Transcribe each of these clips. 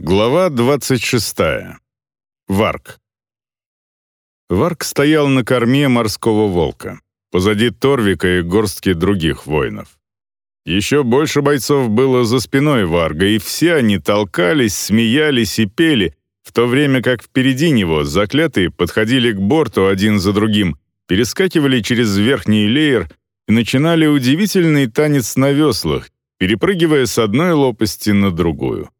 Глава 26. Варк. Варк стоял на корме морского волка, позади Торвика и горстки других воинов. Еще больше бойцов было за спиной Варга, и все они толкались, смеялись и пели, в то время как впереди него заклятые подходили к борту один за другим, перескакивали через верхний леер и начинали удивительный танец на веслах, перепрыгивая с одной лопасти на другую.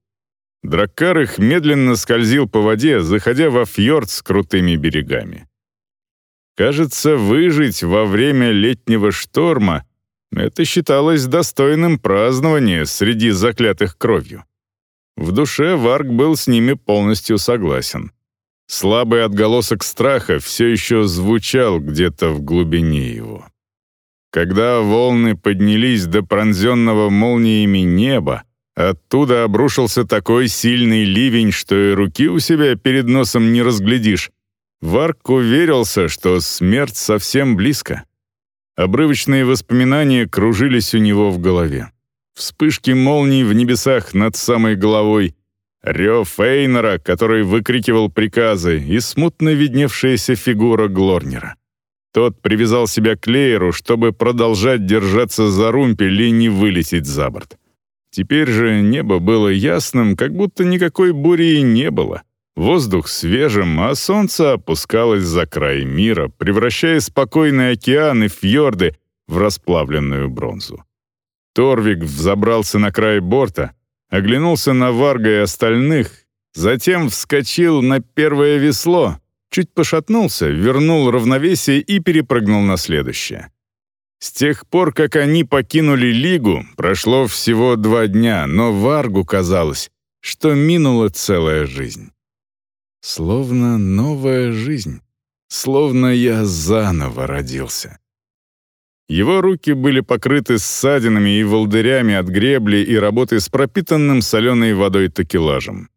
Драккар их медленно скользил по воде, заходя во фьорд с крутыми берегами. Кажется, выжить во время летнего шторма — это считалось достойным празднования среди заклятых кровью. В душе Варг был с ними полностью согласен. Слабый отголосок страха все еще звучал где-то в глубине его. Когда волны поднялись до пронзенного молниями неба, Оттуда обрушился такой сильный ливень, что и руки у себя перед носом не разглядишь. Варк уверился, что смерть совсем близко. Обрывочные воспоминания кружились у него в голове. Вспышки молний в небесах над самой головой, рев Эйнера, который выкрикивал приказы, и смутно видневшаяся фигура Глорнера. Тот привязал себя к Лейеру, чтобы продолжать держаться за румпель и не вылететь за борт. Теперь же небо было ясным, как будто никакой бури и не было. Воздух свежим, а солнце опускалось за край мира, превращая спокойный океан и фьорды в расплавленную бронзу. Торвик взобрался на край борта, оглянулся на Варга и остальных, затем вскочил на первое весло, чуть пошатнулся, вернул равновесие и перепрыгнул на следующее. С тех пор, как они покинули Лигу, прошло всего два дня, но Варгу казалось, что минула целая жизнь. Словно новая жизнь, словно я заново родился. Его руки были покрыты ссадинами и волдырями от гребли и работы с пропитанным соленой водой такелажем.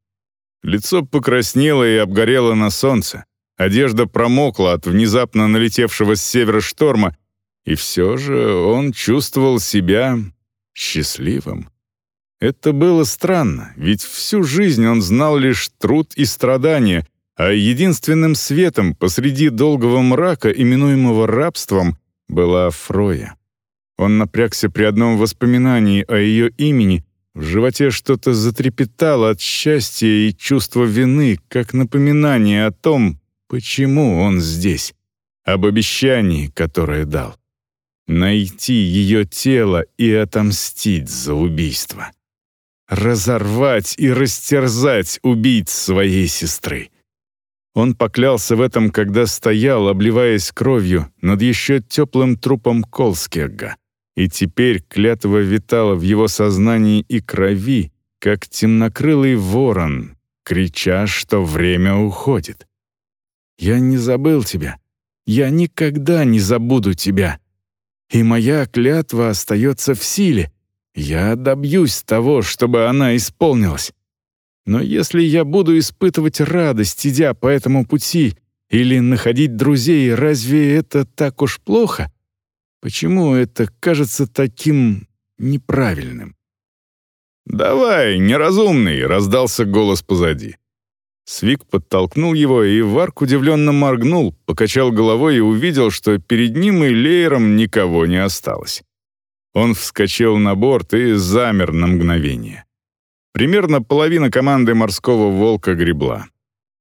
Лицо покраснело и обгорело на солнце, одежда промокла от внезапно налетевшего с севера шторма, и все же он чувствовал себя счастливым. Это было странно, ведь всю жизнь он знал лишь труд и страдания, а единственным светом посреди долгого мрака, именуемого рабством, была Фроя. Он напрягся при одном воспоминании о ее имени, в животе что-то затрепетало от счастья и чувства вины, как напоминание о том, почему он здесь, об обещании, которое дал найти ее тело и отомстить за убийство. Разорвать и растерзать убийц своей сестры. Он поклялся в этом, когда стоял, обливаясь кровью, над еще теплым трупом Колскега. И теперь клятва витала в его сознании и крови, как темнокрылый ворон, крича, что время уходит. «Я не забыл тебя. Я никогда не забуду тебя», и моя клятва остается в силе. Я добьюсь того, чтобы она исполнилась. Но если я буду испытывать радость, идя по этому пути, или находить друзей, разве это так уж плохо? Почему это кажется таким неправильным? «Давай, неразумный!» — раздался голос позади. Свик подтолкнул его, и Варк удивленно моргнул, покачал головой и увидел, что перед ним и леером никого не осталось. Он вскочил на борт и замер на мгновение. Примерно половина команды морского волка гребла.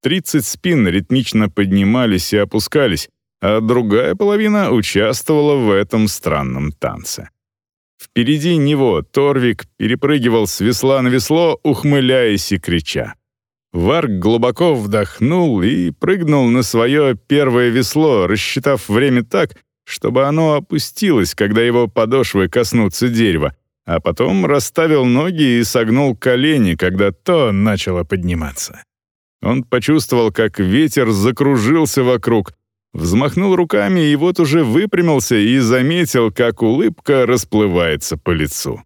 Тридцать спин ритмично поднимались и опускались, а другая половина участвовала в этом странном танце. Впереди него Торвик перепрыгивал с весла на весло, ухмыляясь и крича. Варг глубоко вдохнул и прыгнул на свое первое весло, рассчитав время так, чтобы оно опустилось, когда его подошвы коснутся дерева, а потом расставил ноги и согнул колени, когда то начало подниматься. Он почувствовал, как ветер закружился вокруг, взмахнул руками и вот уже выпрямился и заметил, как улыбка расплывается по лицу.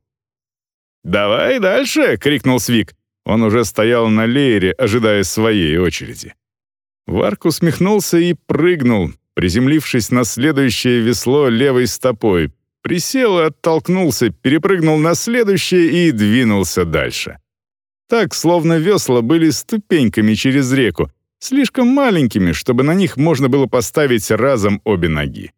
«Давай дальше!» — крикнул Свик. Он уже стоял на леере, ожидая своей очереди. Варк усмехнулся и прыгнул, приземлившись на следующее весло левой стопой, присел и оттолкнулся, перепрыгнул на следующее и двинулся дальше. так, словно весла были ступеньками через реку, слишком маленькими, чтобы на них можно было поставить разом обе ноги.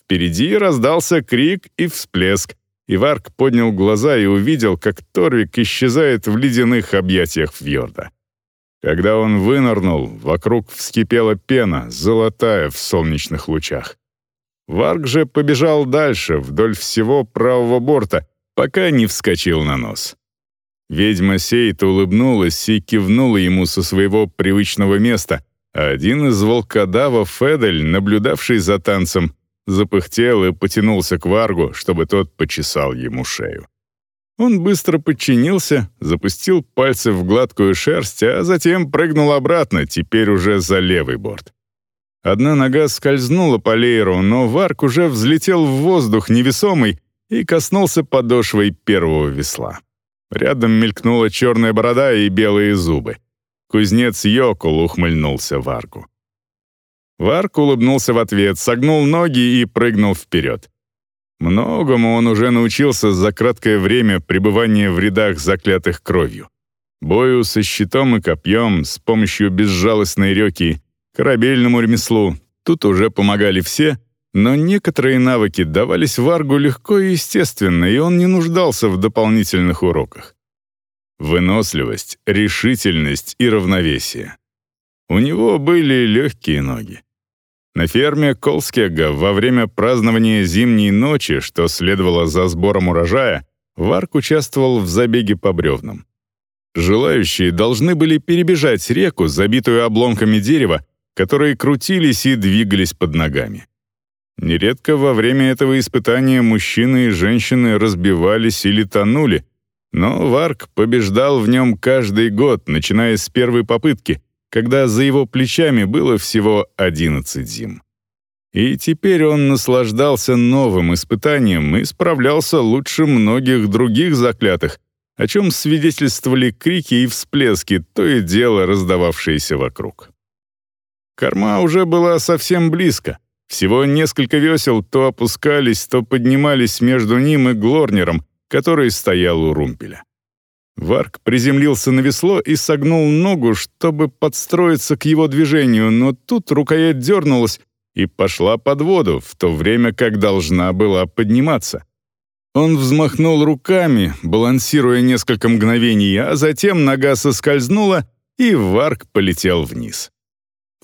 Впереди раздался крик и всплеск, и Варк поднял глаза и увидел, как Торвик исчезает в ледяных объятиях фьорда. Когда он вынырнул, вокруг вскипела пена, золотая в солнечных лучах. Варк же побежал дальше, вдоль всего правого борта, пока не вскочил на нос. Ведьма Сейт улыбнулась и кивнула ему со своего привычного места, а один из волкодавов, Федель, наблюдавший за танцем, запыхтел и потянулся к Варгу, чтобы тот почесал ему шею. Он быстро подчинился, запустил пальцы в гладкую шерсть, а затем прыгнул обратно, теперь уже за левый борт. Одна нога скользнула по лееру, но Варк уже взлетел в воздух невесомый и коснулся подошвой первого весла. Рядом мелькнула черная борода и белые зубы. Кузнец Йокул ухмыльнулся Варку. Варк улыбнулся в ответ, согнул ноги и прыгнул вперед. Многому он уже научился за краткое время пребывания в рядах заклятых кровью. Бою со щитом и копьем, с помощью безжалостной реки, корабельному ремеслу. Тут уже помогали все, но некоторые навыки давались Варгу легко и естественно, и он не нуждался в дополнительных уроках. Выносливость, решительность и равновесие. У него были легкие ноги. На ферме Колскега во время празднования зимней ночи, что следовало за сбором урожая, Варк участвовал в забеге по бревнам. Желающие должны были перебежать реку, забитую обломками дерева, которые крутились и двигались под ногами. Нередко во время этого испытания мужчины и женщины разбивались или тонули, но Варк побеждал в нем каждый год, начиная с первой попытки, когда за его плечами было всего 11 зим. И теперь он наслаждался новым испытанием и справлялся лучше многих других заклятых, о чем свидетельствовали крики и всплески, то и дело раздававшиеся вокруг. Корма уже была совсем близко. Всего несколько весел то опускались, то поднимались между ним и Глорнером, который стоял у румпеля. Варк приземлился на весло и согнул ногу, чтобы подстроиться к его движению, но тут рукоять дернулась и пошла под воду, в то время как должна была подниматься. Он взмахнул руками, балансируя несколько мгновений, а затем нога соскользнула, и Варк полетел вниз.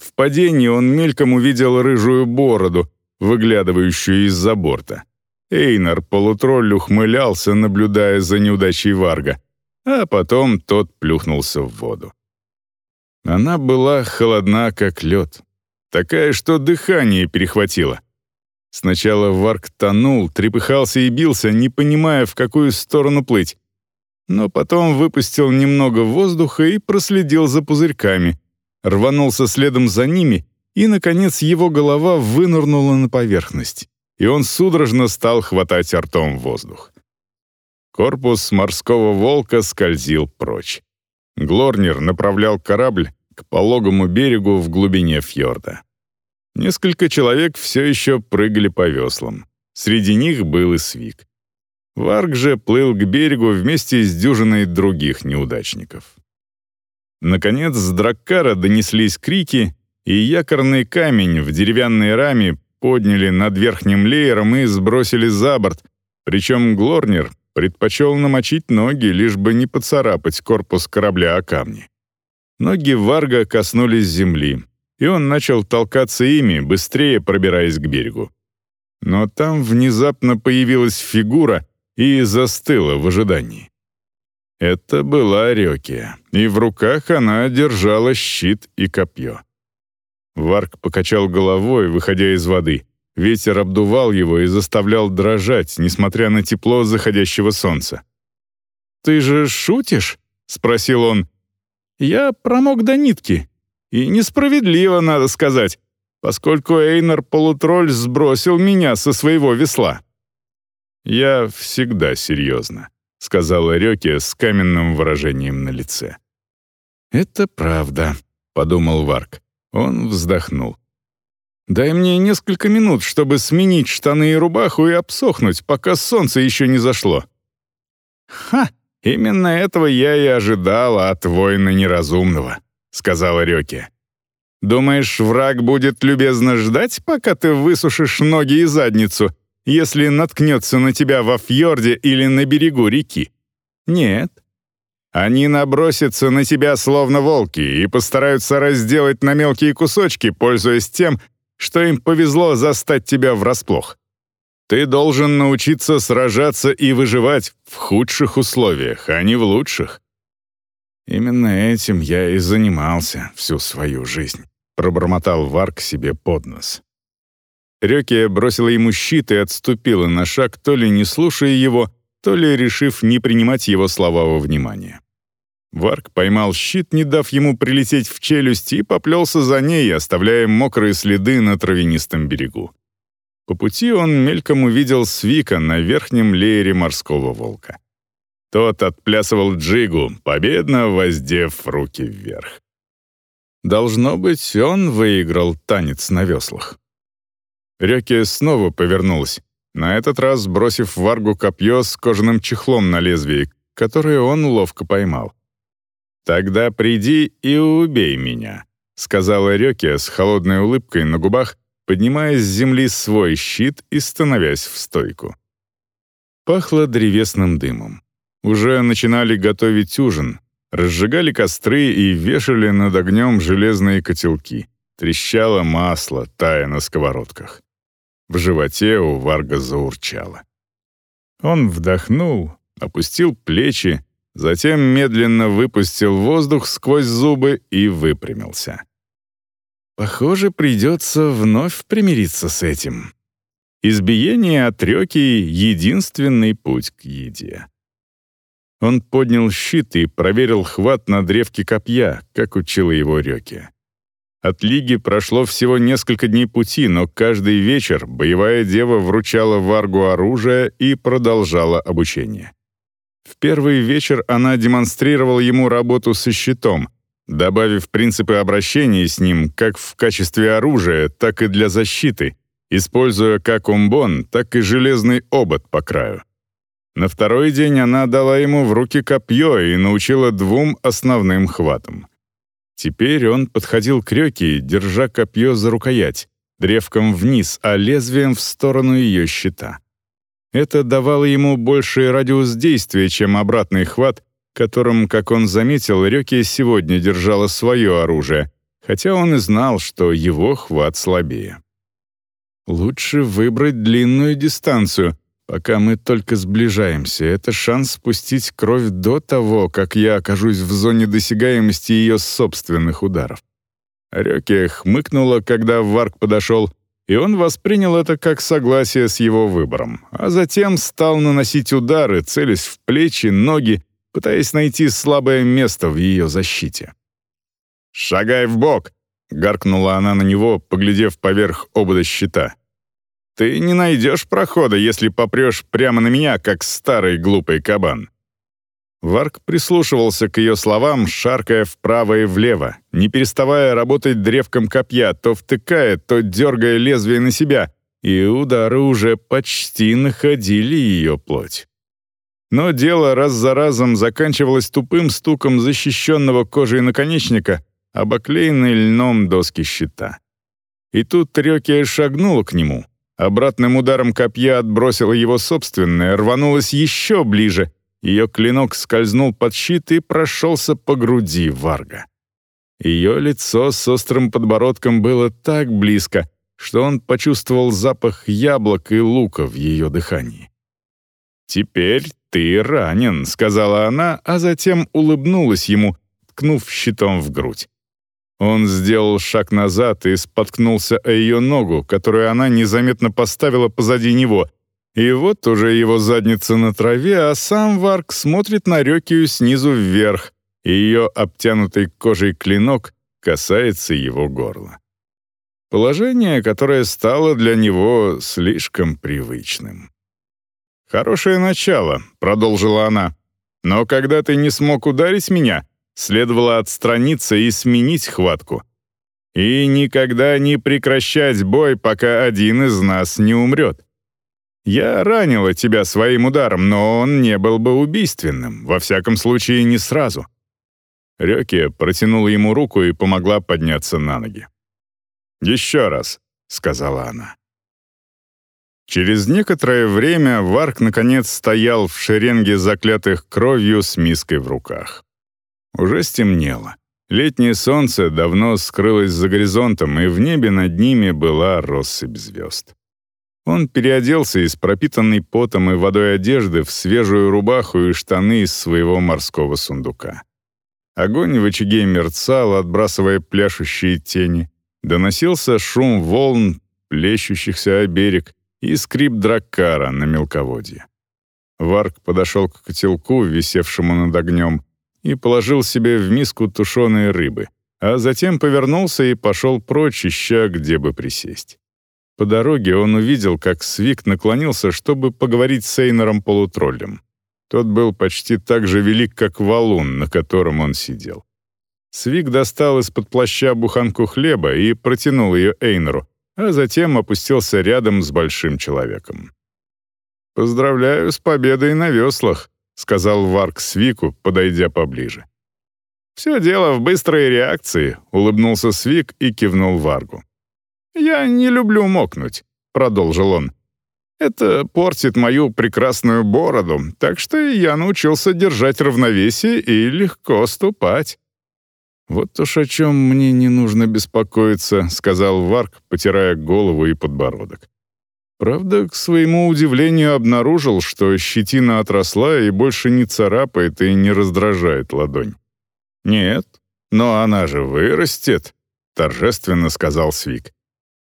В падении он мельком увидел рыжую бороду, выглядывающую из-за борта. Эйнар полутролль ухмылялся, наблюдая за неудачей Варга — а потом тот плюхнулся в воду. Она была холодна, как лед, такая, что дыхание перехватило. Сначала Варк тонул, трепыхался и бился, не понимая, в какую сторону плыть. Но потом выпустил немного воздуха и проследил за пузырьками, рванулся следом за ними, и, наконец, его голова вынырнула на поверхность, и он судорожно стал хватать ртом воздух. Корпус морского волка скользил прочь. Глорнер направлял корабль к пологому берегу в глубине фьорда. Несколько человек все еще прыгали по веслам. Среди них был и Свик. Варг же плыл к берегу вместе с дюжиной других неудачников. Наконец, с Драккара донеслись крики, и якорный камень в деревянной раме подняли над верхним леером и сбросили за борт, причем Глорнер предпочел намочить ноги, лишь бы не поцарапать корпус корабля о камни. Ноги Варга коснулись земли, и он начал толкаться ими, быстрее пробираясь к берегу. Но там внезапно появилась фигура и застыла в ожидании. Это была Рёкия, и в руках она держала щит и копье. Варг покачал головой, выходя из воды — Ветер обдувал его и заставлял дрожать, несмотря на тепло заходящего солнца. «Ты же шутишь?» — спросил он. «Я промок до нитки. И несправедливо, надо сказать, поскольку Эйнар Полутроль сбросил меня со своего весла». «Я всегда серьезно», — сказала Рёке с каменным выражением на лице. «Это правда», — подумал Варк. Он вздохнул. Дай мне несколько минут, чтобы сменить штаны и рубаху и обсохнуть, пока солнце еще не зашло». «Ха!» «Именно этого я и ожидала от воина неразумного», — сказала Рёки. «Думаешь, враг будет любезно ждать, пока ты высушишь ноги и задницу, если наткнется на тебя во фьорде или на берегу реки? Нет. Они набросятся на тебя словно волки и постараются разделать на мелкие кусочки, пользуясь тем, что им повезло застать тебя врасплох. Ты должен научиться сражаться и выживать в худших условиях, а не в лучших. Именно этим я и занимался всю свою жизнь, пробормотал Варк себе под нос. Рёкия бросила ему щит и отступила на шаг, то ли не слушая его, то ли решив не принимать его слова во внимание. Варк поймал щит, не дав ему прилететь в челюсть, и поплелся за ней, оставляя мокрые следы на травянистом берегу. По пути он мельком увидел Свика на верхнем леере морского волка. Тот отплясывал джигу, победно воздев руки вверх. Должно быть, он выиграл танец на веслах. Рёки снова повернулась, на этот раз бросив Варгу копье с кожаным чехлом на лезвии, которое он ловко поймал. «Тогда приди и убей меня», — сказала Рёки с холодной улыбкой на губах, поднимая с земли свой щит и становясь в стойку. Пахло древесным дымом. Уже начинали готовить ужин, разжигали костры и вешали над огнем железные котелки. Трещало масло, тая на сковородках. В животе у Варга заурчало. Он вдохнул, опустил плечи, затем медленно выпустил воздух сквозь зубы и выпрямился. Похоже, придется вновь примириться с этим. Избиение от Рёки — единственный путь к еде. Он поднял щит и проверил хват на древке копья, как учила его Рёки. От Лиги прошло всего несколько дней пути, но каждый вечер боевая дева вручала Варгу оружие и продолжала обучение. В первый вечер она демонстрировала ему работу со щитом — добавив принципы обращения с ним как в качестве оружия, так и для защиты, используя как умбон, так и железный обод по краю. На второй день она дала ему в руки копье и научила двум основным хватам. Теперь он подходил к Рёке, держа копье за рукоять, древком вниз, а лезвием в сторону ее щита. Это давало ему больший радиус действия, чем обратный хват, которым, как он заметил, Рёки сегодня держала свое оружие, хотя он и знал, что его хват слабее. «Лучше выбрать длинную дистанцию, пока мы только сближаемся. Это шанс спустить кровь до того, как я окажусь в зоне досягаемости ее собственных ударов». Рёки хмыкнула, когда Варк подошел, и он воспринял это как согласие с его выбором, а затем стал наносить удары, целясь в плечи, ноги пытаясь найти слабое место в ее защите. «Шагай в бок!» — гаркнула она на него, поглядев поверх обода щита. «Ты не найдешь прохода, если попрешь прямо на меня, как старый глупый кабан». Варк прислушивался к ее словам, шаркая вправо и влево, не переставая работать древком копья, то втыкая, то дергая лезвие на себя, и удары уже почти находили ее плоть. Но дело раз за разом заканчивалось тупым стуком защищенного кожей наконечника об оклеенной льном доски щита. И тут Трёкия шагнула к нему, обратным ударом копья отбросила его собственное, рванулась еще ближе, ее клинок скользнул под щит и прошелся по груди Варга. Ее лицо с острым подбородком было так близко, что он почувствовал запах яблок и лука в ее дыхании. «Теперь «Ты ранен», — сказала она, а затем улыбнулась ему, ткнув щитом в грудь. Он сделал шаг назад и споткнулся о ее ногу, которую она незаметно поставила позади него. И вот уже его задница на траве, а сам Варк смотрит на Рёкию снизу вверх, и ее обтянутый кожей клинок касается его горла. Положение, которое стало для него слишком привычным. «Хорошее начало», — продолжила она. «Но когда ты не смог ударить меня, следовало отстраниться и сменить хватку. И никогда не прекращать бой, пока один из нас не умрет. Я ранила тебя своим ударом, но он не был бы убийственным, во всяком случае не сразу». Рёки протянула ему руку и помогла подняться на ноги. «Еще раз», — сказала она. Через некоторое время Варк наконец стоял в шеренге заклятых кровью с миской в руках. Уже стемнело. Летнее солнце давно скрылось за горизонтом, и в небе над ними была россыпь звезд. Он переоделся из пропитанной потом и водой одежды в свежую рубаху и штаны из своего морского сундука. Огонь в очаге мерцал, отбрасывая пляшущие тени. Доносился шум волн, плещущихся о берег, и скрип драккара на мелководье. Варк подошел к котелку, висевшему над огнем, и положил себе в миску тушеные рыбы, а затем повернулся и пошел прочь, ища, где бы присесть. По дороге он увидел, как Свик наклонился, чтобы поговорить с Эйнором-полутроллем. Тот был почти так же велик, как валун, на котором он сидел. Свик достал из-под плаща буханку хлеба и протянул ее Эйнору, а затем опустился рядом с большим человеком. «Поздравляю с победой на веслах», — сказал Варк Свику, подойдя поближе. «Все дело в быстрой реакции», — улыбнулся Свик и кивнул Варгу. «Я не люблю мокнуть», — продолжил он. «Это портит мою прекрасную бороду, так что я научился держать равновесие и легко ступать». «Вот уж о чем мне не нужно беспокоиться», — сказал Варк, потирая голову и подбородок. Правда, к своему удивлению обнаружил, что щетина отросла и больше не царапает и не раздражает ладонь. «Нет, но она же вырастет», — торжественно сказал Свик.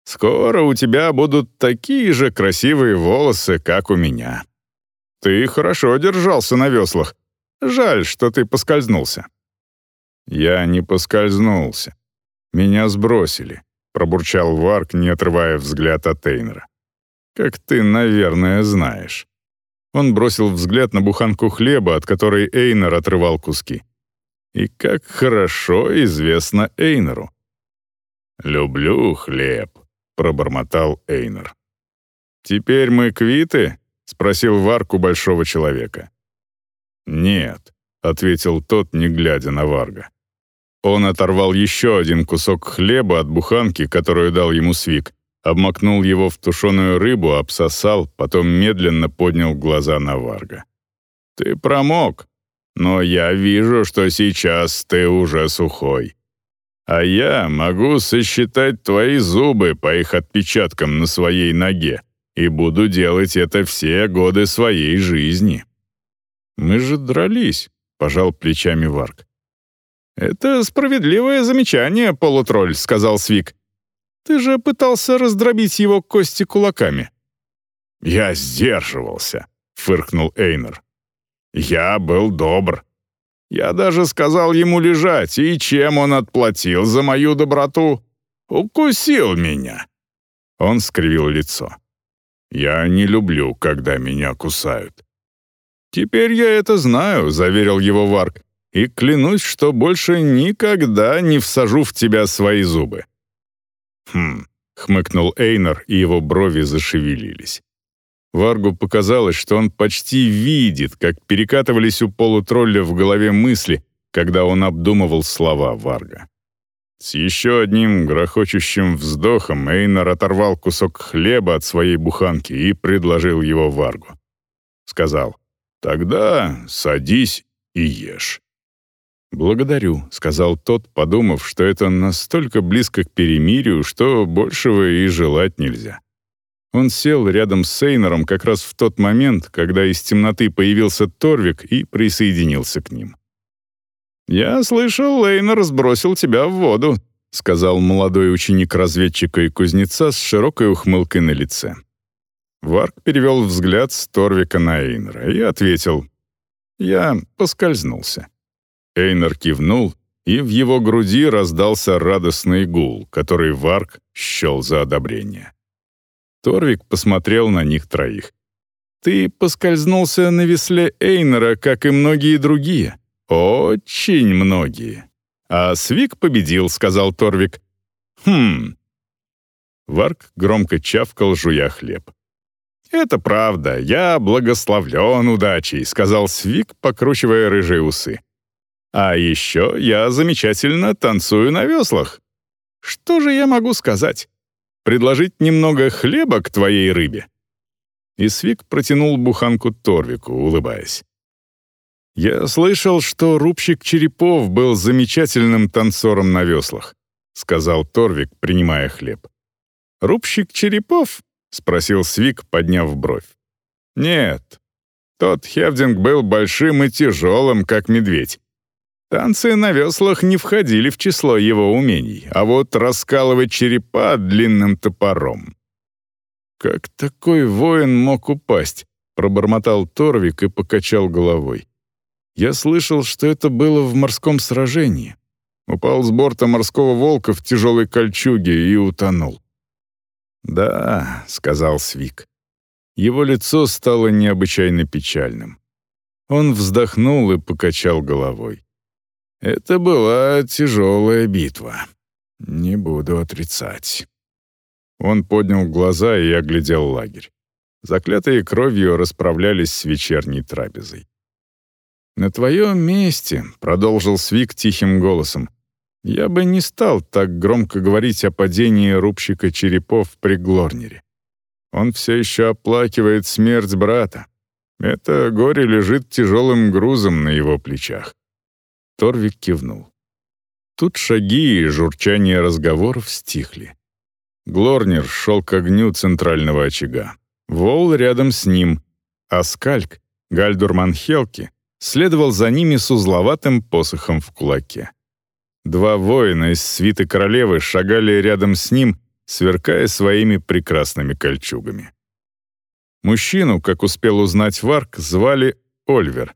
«Скоро у тебя будут такие же красивые волосы, как у меня. Ты хорошо держался на веслах. Жаль, что ты поскользнулся». «Я не поскользнулся. Меня сбросили», — пробурчал Варк, не отрывая взгляд от Эйнера как ты, наверное, знаешь». Он бросил взгляд на буханку хлеба, от которой Эйнер отрывал куски. И как хорошо известно Эйнеру. «Люблю хлеб», — пробормотал Эйнер. «Теперь мы квиты?» — спросил Варку большого человека. «Нет», — ответил тот, не глядя на Варга. Он оторвал еще один кусок хлеба от буханки, которую дал ему Свик, обмакнул его в тушеную рыбу, обсосал, потом медленно поднял глаза на Варга. «Ты промок, но я вижу, что сейчас ты уже сухой. А я могу сосчитать твои зубы по их отпечаткам на своей ноге и буду делать это все годы своей жизни». «Мы же дрались», — пожал плечами Варг. «Это справедливое замечание, полутролль», — сказал Свик. Ты же пытался раздробить его кости кулаками». «Я сдерживался», — фыркнул Эйнер. «Я был добр. Я даже сказал ему лежать, и чем он отплатил за мою доброту? Укусил меня». Он скривил лицо. «Я не люблю, когда меня кусают». «Теперь я это знаю», — заверил его Варк, «и клянусь, что больше никогда не всажу в тебя свои зубы». «Хм», — хмыкнул Эйнар, и его брови зашевелились. Варгу показалось, что он почти видит, как перекатывались у полутролля в голове мысли, когда он обдумывал слова Варга. С еще одним грохочущим вздохом Эйнар оторвал кусок хлеба от своей буханки и предложил его Варгу. Сказал, «Тогда садись и ешь». «Благодарю», — сказал тот, подумав, что это настолько близко к перемирию, что большего и желать нельзя. Он сел рядом с Сейнером как раз в тот момент, когда из темноты появился Торвик и присоединился к ним. «Я слышал, Лейнер сбросил тебя в воду», — сказал молодой ученик разведчика и кузнеца с широкой ухмылкой на лице. Варк перевел взгляд с Торвика на Эйнера и ответил, «Я поскользнулся». Эйнер кивнул, и в его груди раздался радостный гул, который Варк счел за одобрение. Торвик посмотрел на них троих. «Ты поскользнулся на весле Эйнера, как и многие другие. Очень многие. А Свик победил», — сказал Торвик. «Хм». Варк громко чавкал, жуя хлеб. «Это правда, я благословлен удачей», — сказал Свик, покручивая рыжие усы. «А еще я замечательно танцую на веслах. Что же я могу сказать? Предложить немного хлеба к твоей рыбе?» И Свик протянул буханку Торвику, улыбаясь. «Я слышал, что рубщик Черепов был замечательным танцором на веслах», сказал Торвик, принимая хлеб. «Рубщик Черепов?» — спросил Свик, подняв бровь. «Нет, тот Хевдинг был большим и тяжелым, как медведь. Танцы на веслах не входили в число его умений, а вот раскалывать черепа длинным топором. «Как такой воин мог упасть?» — пробормотал Торвик и покачал головой. «Я слышал, что это было в морском сражении. Упал с борта морского волка в тяжелой кольчуге и утонул». «Да», — сказал Свик. Его лицо стало необычайно печальным. Он вздохнул и покачал головой. «Это была тяжелая битва. Не буду отрицать». Он поднял глаза и оглядел лагерь. Заклятые кровью расправлялись с вечерней трапезой. «На твоем месте», — продолжил Свик тихим голосом, «я бы не стал так громко говорить о падении рубщика черепов при Глорнере. Он все еще оплакивает смерть брата. Это горе лежит тяжелым грузом на его плечах». Торвик кивнул. Тут шаги и журчание разговоров стихли. Глорнер шел к огню центрального очага. Вол рядом с ним, а Скальк, Гальдурман Хелки, следовал за ними с узловатым посохом в кулаке. Два воина из свиты королевы шагали рядом с ним, сверкая своими прекрасными кольчугами. Мужчину, как успел узнать Варк, звали Ольвер.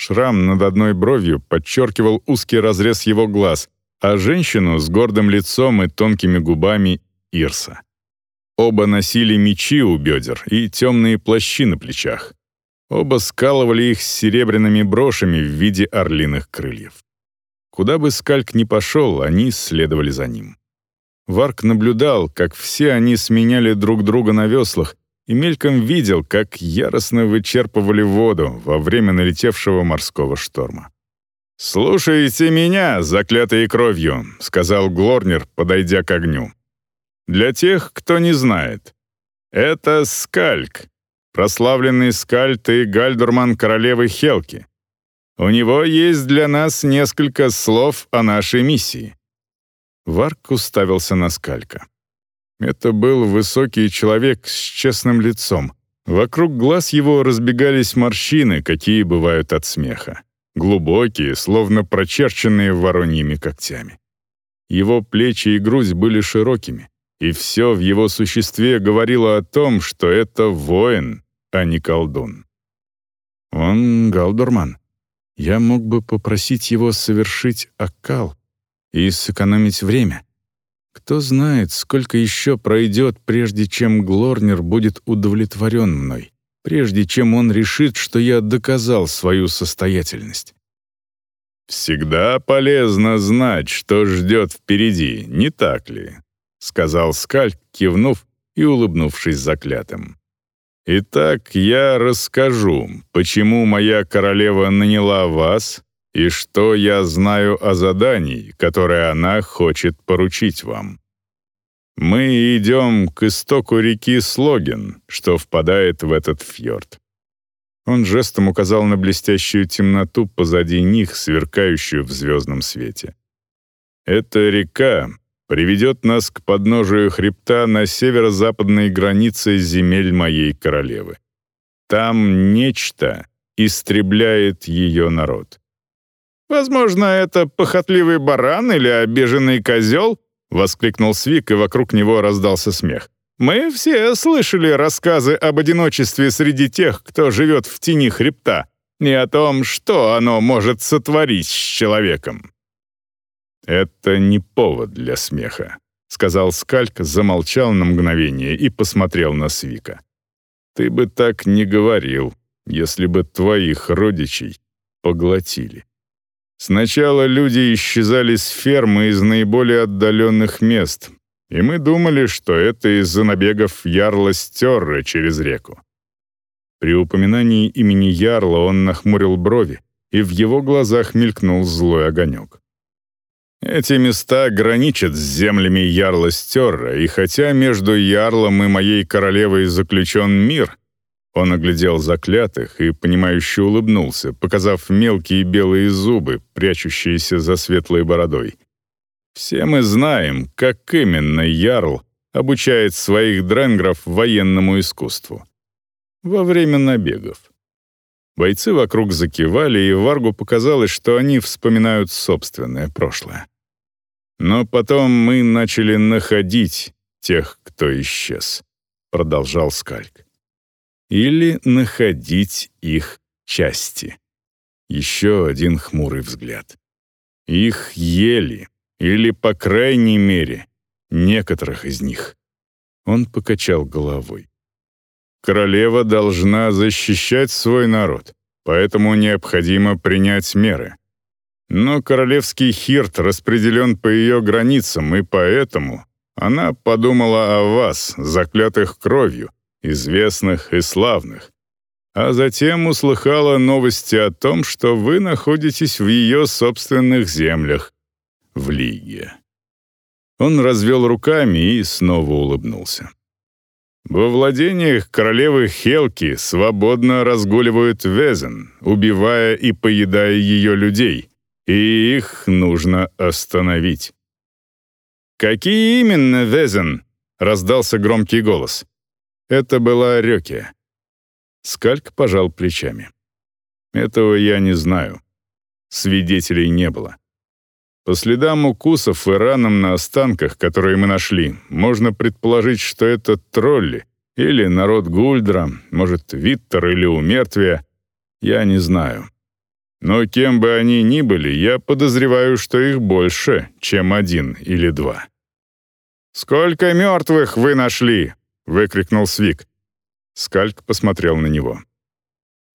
Шрам над одной бровью подчеркивал узкий разрез его глаз, а женщину с гордым лицом и тонкими губами Ирса. Оба носили мечи у бедер и темные плащи на плечах. Оба скалывали их с серебряными брошами в виде орлиных крыльев. Куда бы Скальк ни пошел, они следовали за ним. Варк наблюдал, как все они сменяли друг друга на веслах, и мельком видел, как яростно вычерпывали воду во время налетевшего морского шторма. «Слушайте меня, заклятые кровью», — сказал Глорнер, подойдя к огню. Для тех, кто не знает. Это Скальк, прославленный скальт и гальдурман королевы Хелки. У него есть для нас несколько слов о нашей миссии». Варк уставился на Скалька. Это был высокий человек с честным лицом. Вокруг глаз его разбегались морщины, какие бывают от смеха. Глубокие, словно прочерченные вороньими когтями. Его плечи и грудь были широкими и все в его существе говорило о том, что это воин, а не колдун. Он Галдурман. Я мог бы попросить его совершить окал и сэкономить время. Кто знает, сколько еще пройдет, прежде чем Глорнер будет удовлетворен мной, прежде чем он решит, что я доказал свою состоятельность. Всегда полезно знать, что ждет впереди, не так ли? — сказал Скальк, кивнув и улыбнувшись заклятым. «Итак, я расскажу, почему моя королева наняла вас и что я знаю о задании, которое она хочет поручить вам. Мы идем к истоку реки Слоген, что впадает в этот фьорд». Он жестом указал на блестящую темноту позади них, сверкающую в звездном свете. «Эта река приведет нас к подножию хребта на северо-западной границе земель моей королевы. Там нечто истребляет ее народ. «Возможно, это похотливый баран или обиженный козел?» — воскликнул Свик, и вокруг него раздался смех. «Мы все слышали рассказы об одиночестве среди тех, кто живет в тени хребта, и о том, что оно может сотворить с человеком. «Это не повод для смеха», — сказал Скальк, замолчал на мгновение и посмотрел на Свика. «Ты бы так не говорил, если бы твоих родичей поглотили. Сначала люди исчезали с фермы из наиболее отдаленных мест, и мы думали, что это из-за набегов ярла Стерры через реку. При упоминании имени Ярла он нахмурил брови, и в его глазах мелькнул злой огонек. Эти места граничат с землями Ярла Стерра, и хотя между Ярлом и моей королевой заключен мир, он оглядел заклятых и, понимающе улыбнулся, показав мелкие белые зубы, прячущиеся за светлой бородой. Все мы знаем, как именно Ярл обучает своих дренгров военному искусству. Во время набегов. Бойцы вокруг закивали, и Варгу показалось, что они вспоминают собственное прошлое. Но потом мы начали находить тех, кто исчез, продолжал Скальк. Или находить их части. Еще один хмурый взгляд. Их ели, или, по крайней мере, некоторых из них. Он покачал головой. Королева должна защищать свой народ, поэтому необходимо принять меры. Но королевский хирт распределен по ее границам, и поэтому она подумала о вас, заклятых кровью, известных и славных. А затем услыхала новости о том, что вы находитесь в ее собственных землях, в Лиге. Он развел руками и снова улыбнулся. Во владениях королевы Хелки свободно разгуливают Везен, убивая и поедая ее людей, и их нужно остановить. «Какие именно, Везен?» — раздался громкий голос. Это была Рёки. Скальк пожал плечами. «Этого я не знаю. Свидетелей не было. По следам укусов и ранам на останках, которые мы нашли, можно предположить, что это тролли или народ Гульдра, может, Виттер или Умертвия, я не знаю. Но кем бы они ни были, я подозреваю, что их больше, чем один или два. «Сколько мертвых вы нашли?» — выкрикнул Свик. Скальк посмотрел на него.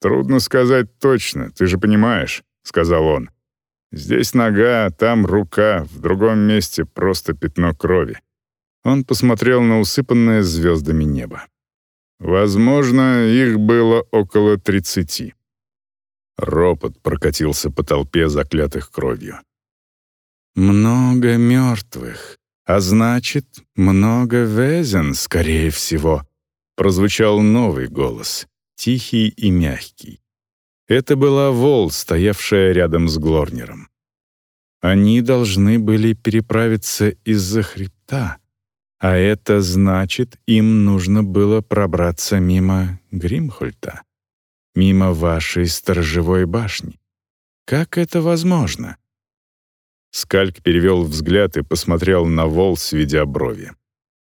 «Трудно сказать точно, ты же понимаешь», — сказал он. «Здесь нога, там рука, в другом месте просто пятно крови». Он посмотрел на усыпанное звездами небо. Возможно, их было около тридцати. Ропот прокатился по толпе, заклятых кровью. «Много мертвых, а значит, много везен, скорее всего», — прозвучал новый голос, тихий и мягкий. Это была Вол, стоявшая рядом с Глорнером. Они должны были переправиться из-за хребта, а это значит, им нужно было пробраться мимо Гримхольта мимо вашей сторожевой башни. Как это возможно?» Скальк перевел взгляд и посмотрел на Вол, сведя брови.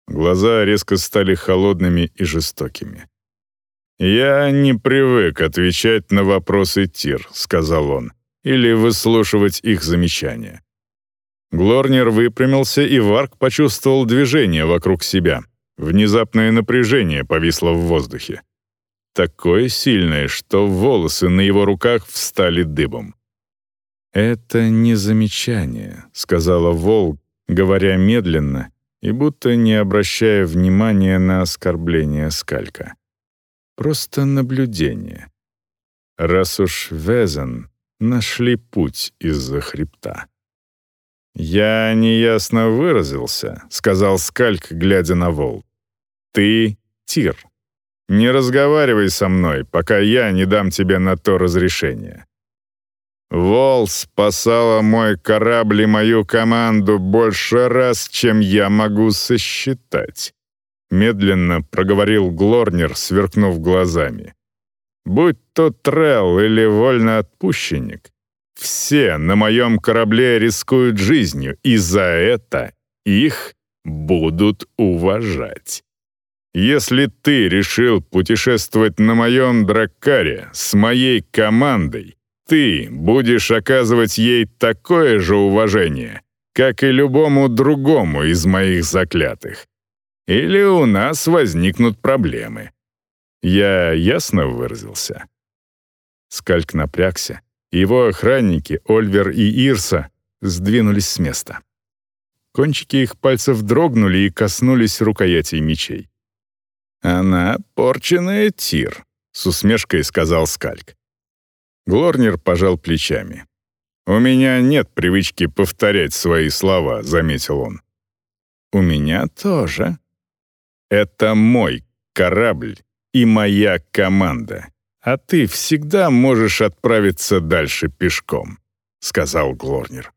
Глаза резко стали холодными и жестокими. «Я не привык отвечать на вопросы Тир», — сказал он, «или выслушивать их замечания». Глорнер выпрямился, и Варк почувствовал движение вокруг себя. Внезапное напряжение повисло в воздухе такое сильное, что волосы на его руках встали дыбом. «Это не замечание», — сказала Волк, говоря медленно и будто не обращая внимания на оскорбление скалька. «Просто наблюдение. Раз уж Везен нашли путь из-за хребта». «Я неясно выразился», — сказал скальк, глядя на Вол. «Ты — Тир». Не разговаривай со мной, пока я не дам тебе на то разрешение. Вол спасала мой корабль и мою команду больше раз, чем я могу сосчитать. Медленно проговорил Глорнер, сверкнув глазами. Будь то Трелл или вольноотпущенник, все на моем корабле рискуют жизнью, и за это их будут уважать. Если ты решил путешествовать на моем драккаре с моей командой, ты будешь оказывать ей такое же уважение, как и любому другому из моих заклятых. Или у нас возникнут проблемы. Я ясно выразился?» Скальк напрягся. Его охранники, Ольвер и Ирса, сдвинулись с места. Кончики их пальцев дрогнули и коснулись рукоятей мечей. «Она порченная Тир», — с усмешкой сказал Скальк. Глорнер пожал плечами. «У меня нет привычки повторять свои слова», — заметил он. «У меня тоже. Это мой корабль и моя команда, а ты всегда можешь отправиться дальше пешком», — сказал Глорнер.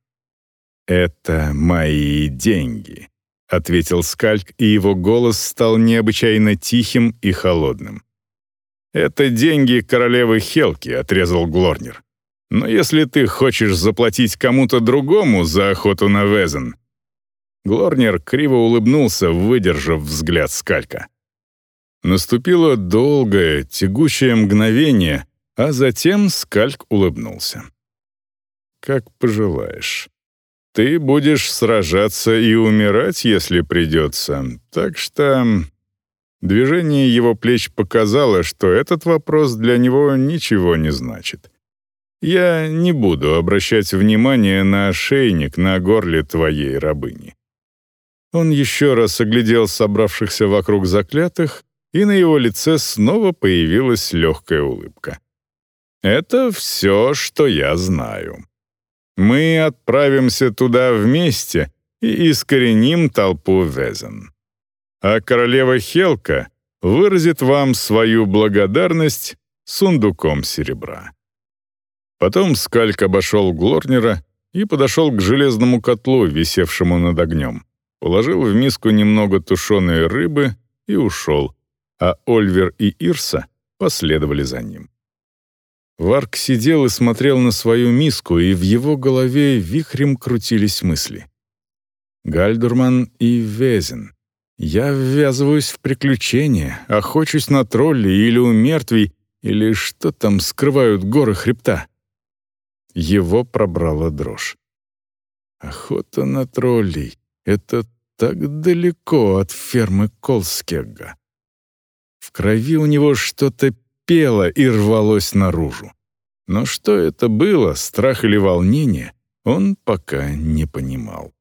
«Это мои деньги», — ответил Скальк, и его голос стал необычайно тихим и холодным. «Это деньги королевы Хелки», — отрезал Глорнер. Но если ты хочешь заплатить кому-то другому за охоту на Везен...» Глорнер криво улыбнулся, выдержав взгляд скалька. Наступило долгое, тягучее мгновение, а затем скальк улыбнулся. «Как пожелаешь. Ты будешь сражаться и умирать, если придется, так что...» Движение его плеч показало, что этот вопрос для него ничего не значит. Я не буду обращать внимание на ошейник на горле твоей рабыни». Он еще раз оглядел собравшихся вокруг заклятых, и на его лице снова появилась легкая улыбка. «Это все, что я знаю. Мы отправимся туда вместе и искореним толпу Везен. А королева Хелка выразит вам свою благодарность сундуком серебра». Потом Скальк обошел Глорнера и подошел к железному котлу, висевшему над огнем. Положил в миску немного тушеной рыбы и ушел, а Ольвер и Ирса последовали за ним. Варк сидел и смотрел на свою миску, и в его голове вихрем крутились мысли. Гальдурман и Везен. Я ввязываюсь в приключения, охочусь на троллей или у мертвей, или что там скрывают горы хребта. Его пробрала дрожь. Охота на троллей — это так далеко от фермы Колскегга. В крови у него что-то пело и рвалось наружу. Но что это было, страх или волнение, он пока не понимал.